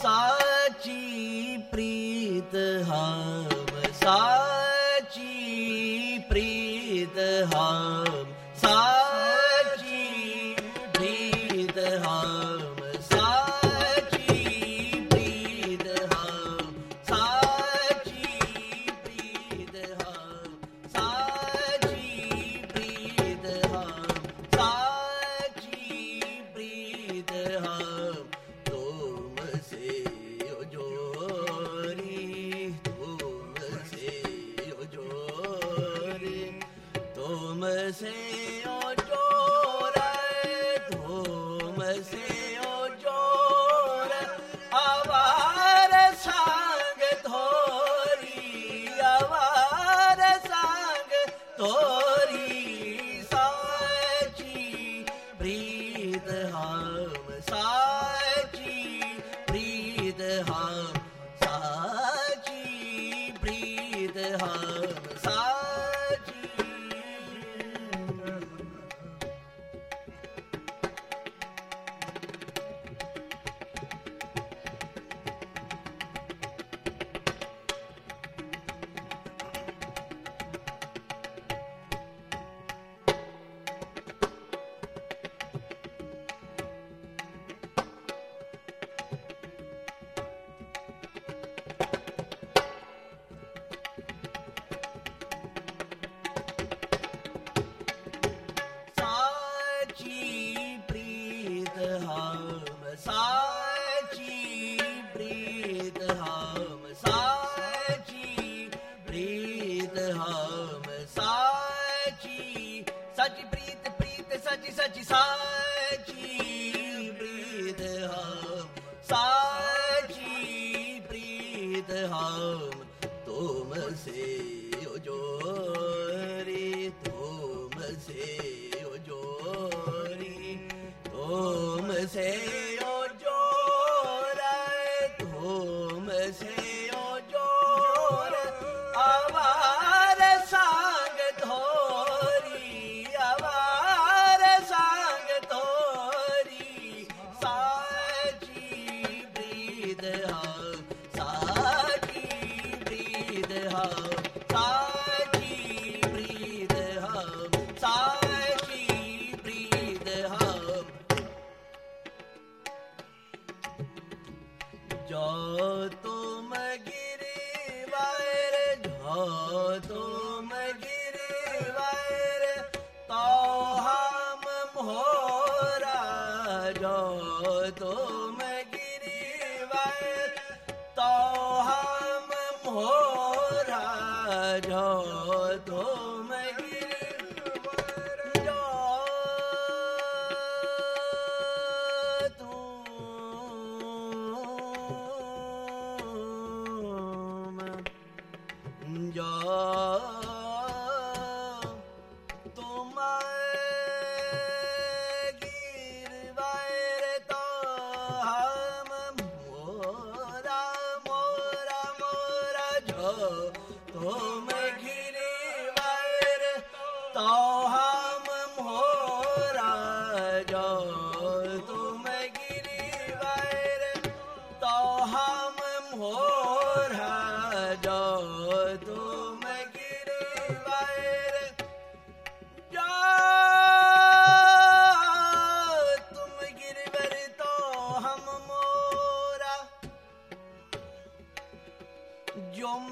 साची प्रीत हा साची प्रीत ह सा Thomas.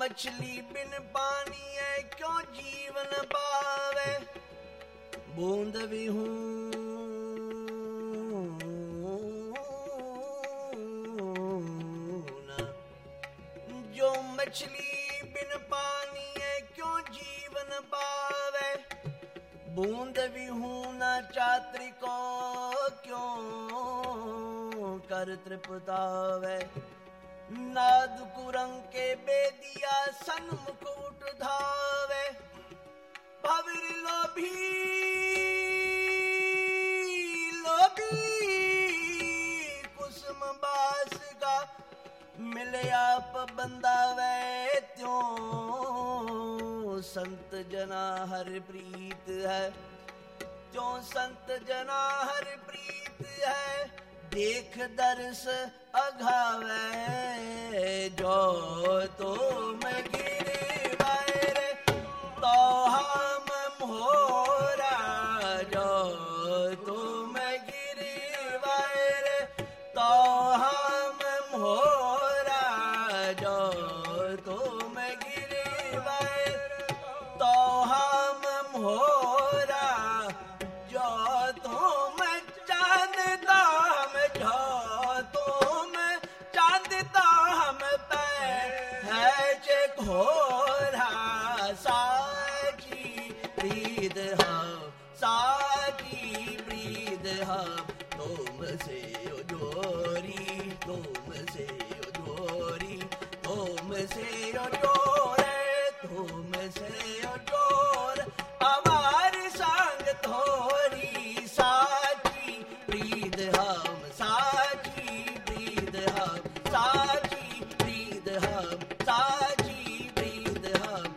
ਮਛਲੀ ਬਿਨ ਪਾਣੀ ਐ, ਕਿਉ ਜੀਵਨ ਪਾਵੇ ਬੂੰਦ ਵੀ ਹੂੰ ਜੋ ਮਛਲੀ ਬਿਨ ਪਾਣੀ ਐ, ਕਿਉ ਜੀਵਨ ਪਾਵੇ ਬੂੰਦ ਵੀ ਹੂੰ ਨਾ, ਚਾਤਰੀ ਕੋ ਕਿਉ ਕਰ ਤ੍ਰਿਪਤਾਵੇ? ਸਨਮੁਖ ਉਠਾਵੇ ਭਵਿਰ ਲੋਭੀ ਲੋਭੀ ਕੁਸਮ ਬਾਸਗਾ ਮਿਲਿਆ ਪਬੰਦਾ ਵੈ ਤਿਉ। ਸੰਤ ਜਨਾ ਹਰ ਪ੍ਰੀਤ ਹੈ, ਜੋ ਸੰਤ ਜਨਾ ਹਰ ਪ੍ਰੀਤ ਹੈ, ਦੇਖ ਦਰਸ ਅਘਾਵੇ ਜੋ ਤੋ ਜੋ ਪ੍ਰੀਤ ਹਮ ਸਾਚੀ ਪ੍ਰੀਤ ਹਮ ਸਾਚੀ ਪ੍ਰੀਤ ਹਮ ਸਾਚੀ ਪ੍ਰੀਤ ਹਮ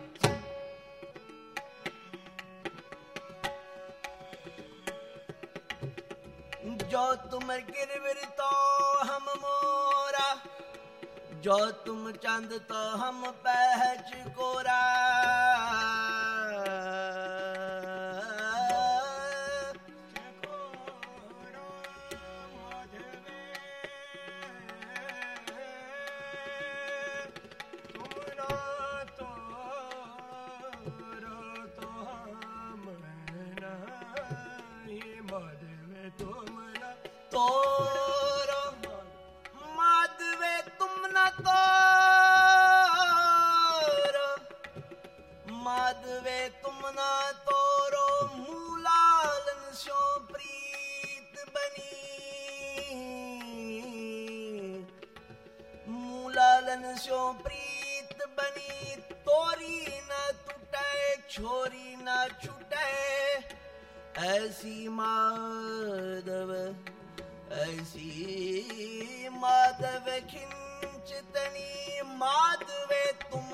ਜੋ ਤੁਮਰ ਗਿਰਵਿਰ ਤੋ ਹਮ ਮੋਰਾ ਜੋ ਤੁਮ ਚੰਦ ਤੋ ਹਮ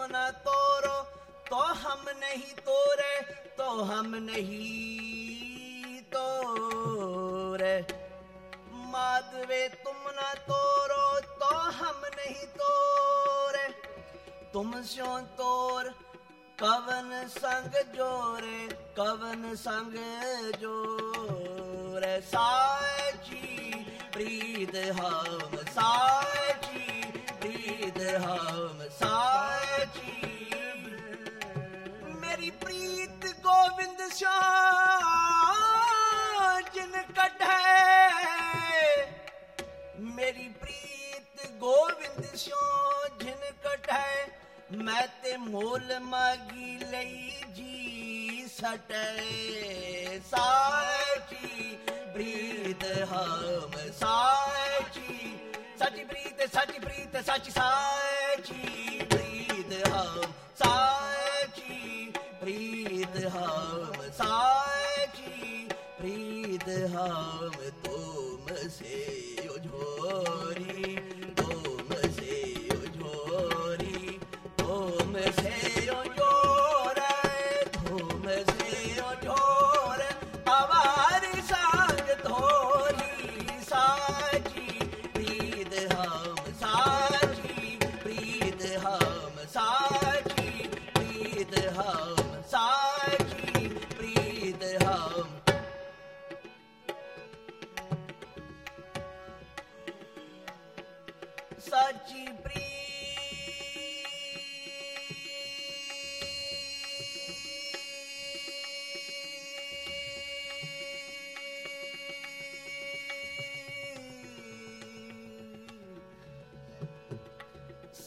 हम न तोरो तो हम नहीं तोरे तो हम नहीं तोरे माधवे तुम न तोरो तो हम नहीं तोरे तुम स्यो तोर कवन संग जोरे कवन संग जोरे साची प्रीत हम सा ਗੋਬਿੰਦ ਸ਼ਾਹ ਜਿਨ ਕਢੈ। ਮੇਰੀ ਪ੍ਰੀਤ ਗੋਬਿੰਦ ਸ਼ਾਹ ਜਿਨ ਕਢੈ। ਮੈਂ ਤੇ ਮੋਲ ਮਾਗੀ ਲਈ ਜੀ ਸਟੈ। ਸਾਚੀ ਪ੍ਰੀਤ ਹਮ ਸਾਚੀ ਸੱਚੀ ਪ੍ਰੀਤ ਸੱਚੀ ਪ੍ਰੀਤ, ਸੱਚੀ ਸਾਚੀ ਪ੍ਰੀਤ ਹਮ तुम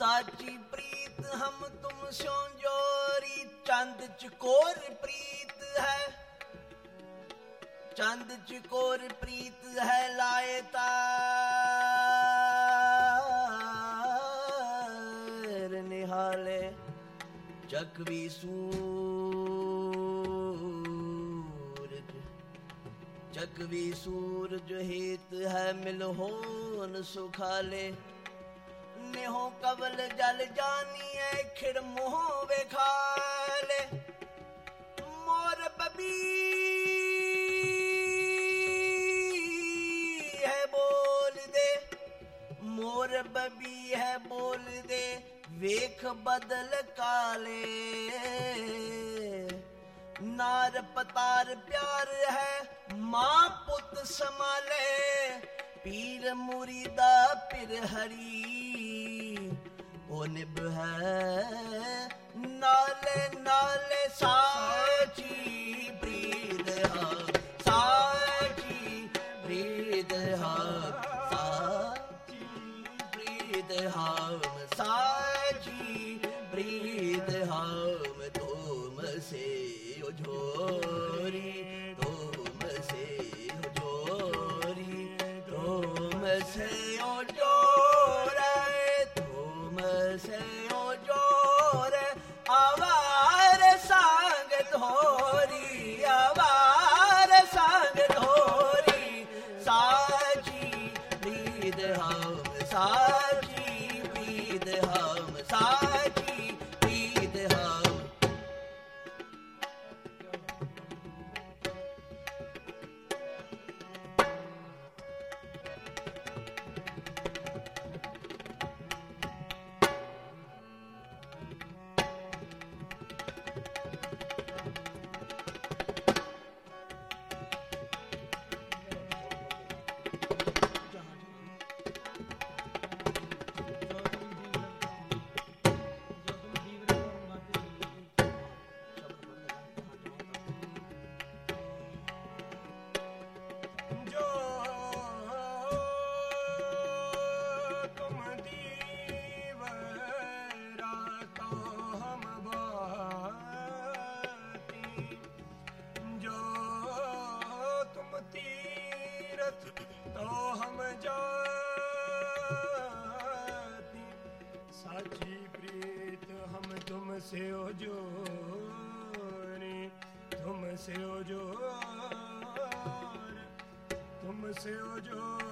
ਸਾਚੀ ਪ੍ਰੀਤ, ਹਮ ਤੁਮ ਸੋ ਜੋਰੀ। ਚੰਦ ਚਕੋਰ ਪ੍ਰੀਤ ਹੈ। ਚੰਦ ਚਕੋਰ ਪ੍ਰੀਤ ਹੈ, ਲਾਏ ਤਾਰ ਨਿਹਾਲੇ ਚਕਵੀ ਸੂਰਜ ਚਕਵੀ ਸੂਰਜ ਹੇਤ ਹੈ, ਮਿਲ ਹੋਨ ਸੁਖਾਲੇ। ਨਿਹੋ ਕਵਲ ਜਲ ਜਾਨੀਐ ਖਿੜ ਮੋਹ ਵੇਖਾਲੇ ਮੋਰ ਬਬੀ ਹੈ ਬੋਲਦੇ, ਮੋਰ ਬਬੀ ਹੈ ਬੋਲਦੇ, ਵੇਖ ਬਦਲ ਕਾਲੇ। ਨਾਰ ਪਤਾਰ ਪਿਆਰ ਹੈ, ਮਾਂ ਪੁੱਤ ਸਮਾਲੇ ਪੀਰ ਮੁਰੀਦਾ ਪਿਰ ਹਰੀ ਉਹ ਨਿਭ। ਹੈ ਨਾਲੇ ਨਾਲੇ ਸਾਚੀ ਪ੍ਰੀਤ ਹਾ ਸਾਚੀ ਪ੍ਰੀਤ ਹਾ ਸਾਚੀ ਪ੍ਰੀਤ ਹਾਮ ਸਾਚੀ ਪ੍ਰੀਤ ਹਾਮ ਤੁਮ ਸੇ ਉਝੋਰੀ ਤੁਮ ਸੇ ਉਝੋਰੀ ਤੁਮ ਸੇ ਤੁਮ ਸੇ ਹੋ ਜੋਰ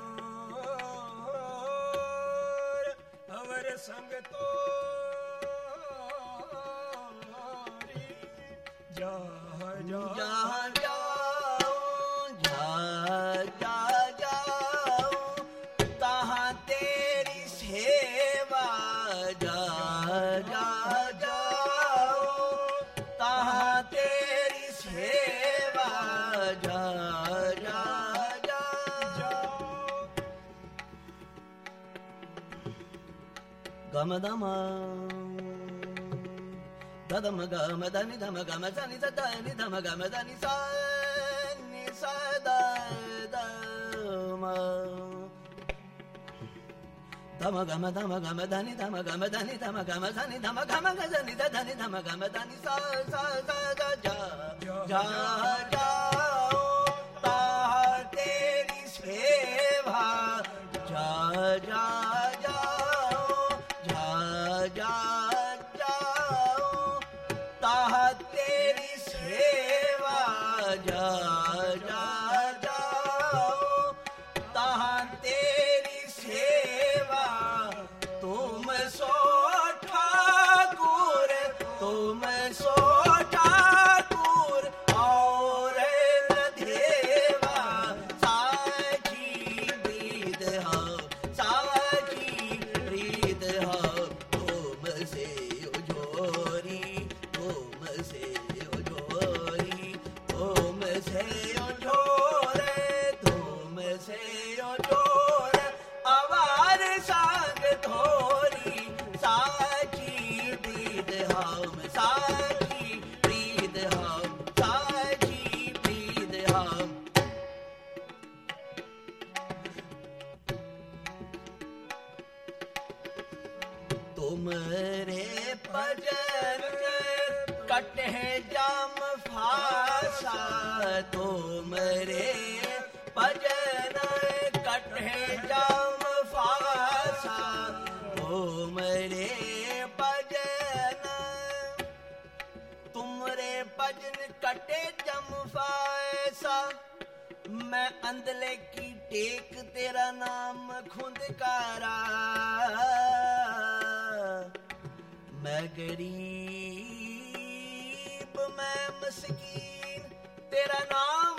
ਅਵਰ ਸੰਗ ਤੋਰੀ ਜਾ ਜਾ గమదమా దమ గమ దని ధమ గమ జని దని ధమ గమ దని సని సదమ ధమ గమ ధమ గమ ధని ధమ గమ ధని ధమ గమ ధని ధమ గమ గ జని ధని ధమ గమ ధని స స స జ జ జ Lord. ਤੁਮਰੇ ਭਜਨ ਕਟੇ ਜਮ ਫਾਸਾ ਮੈਂ ਅੰਦਲੇ ਕੀ ਟੇਕ ਤੇਰਾ ਨਾਮ ਖੁੰਦਕਾਰਾ ਮੈਂ ਗਰੀਬ, ਮੈਂ ਮਸਕੀਨ, ਤੇਰਾ ਨਾਮ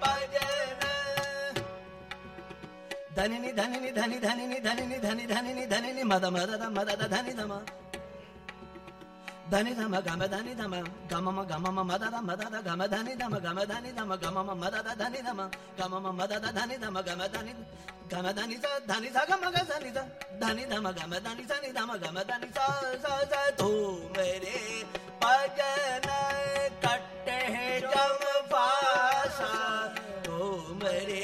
ధనిని ధనిని ధని ధనిని ధనిని ధని ధనిని ధనిని మద మద మదద ధని ధమ ధని ధమ గమ ధని ధమ గమమ గమమ మదద మదద గమ ధని ధమ గమ ధని ధమ గమమ మదద ధని ధమ గమమ మదద ధని ధమ గమ ధని గమ ధని స ధని స గమ గ సని స ధని ధమ గమ ధని సని ధమ గమ ధని స స స తో మేరే భజన కట్టే జమ పాస తో మేరే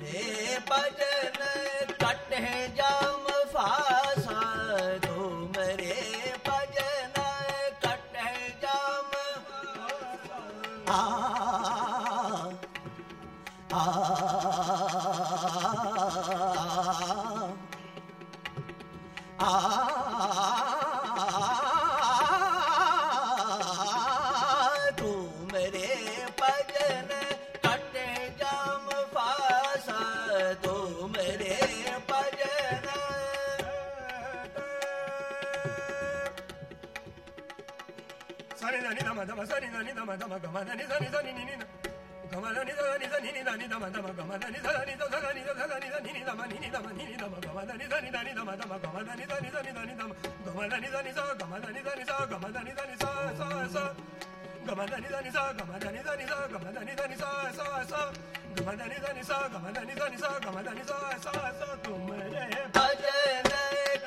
ਰੇ ਭਜਨ ਕਟੇ ਜਾਮ ਫਾਸਾ ਧੂਮ ਰੇ ਭਜਨ ਕਟੇ ਜਾਮ ਆ ਆ ਆ sa ni da ni da ma da ma ga ma da ni sa ni sa ni ni ni ga ma da ni sa ni sa ni ni da ni da ma da ma ga ma da ni sa ni sa sa ni sa sa ni sa ni ni da ma ni ni da ma ni ni da ma ga ma da ni sa ni da ni da ma da ma ga ma da ni sa ni sa ni da ni da ma ga ma da ni sa ni sa ga ma da ni sa ni sa ga ma da ni sa ni sa sa sa ga ma da ni sa ni sa ga ma da ni sa ni sa ga ma da ni sa ni sa sa sa ga ma da ni sa ni sa ga ma da ni sa ni sa ga ma da ni sa sa sa tumre ਭਜਨ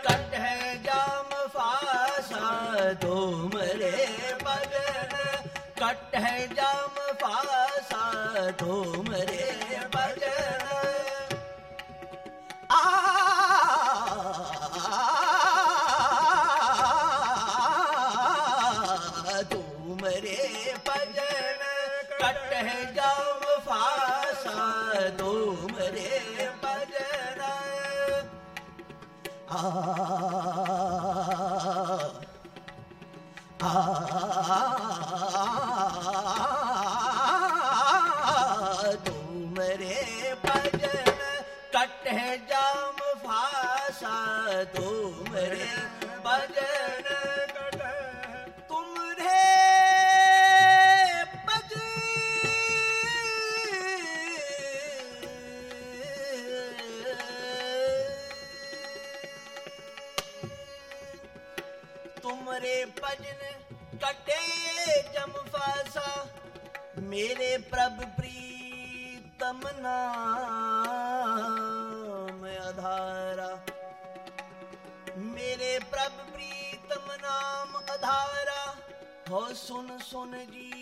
ਕਟ ਹੈ ਜਾਮ ਫਾਸਾ ਤੁਮਰੇ ਕਟੇ ਜਮ ਫਾਸਾ ਧੂਮ ਰੇ ਭਜਨ। ਆ ਤੂੰ ਮੇਰੇ ਭਜਨ। ਕਟਹਿ ਜਮ ਫਾਸਾ ਤੂੰ ਮੇਰੇ ਭਜਨ। ਆ ਮੇਰੇ ਪ੍ਰਭ ਪ੍ਰੀਤਮ ਨਾਮ ਆਧਾਰਾ। ਮੇਰੇ ਪ੍ਰਭ ਪ੍ਰੀਤਮ ਨਾਮ ਅਧਾਰਾ ਹੋ ਸੁਨ ਸੁਨ ਜੀ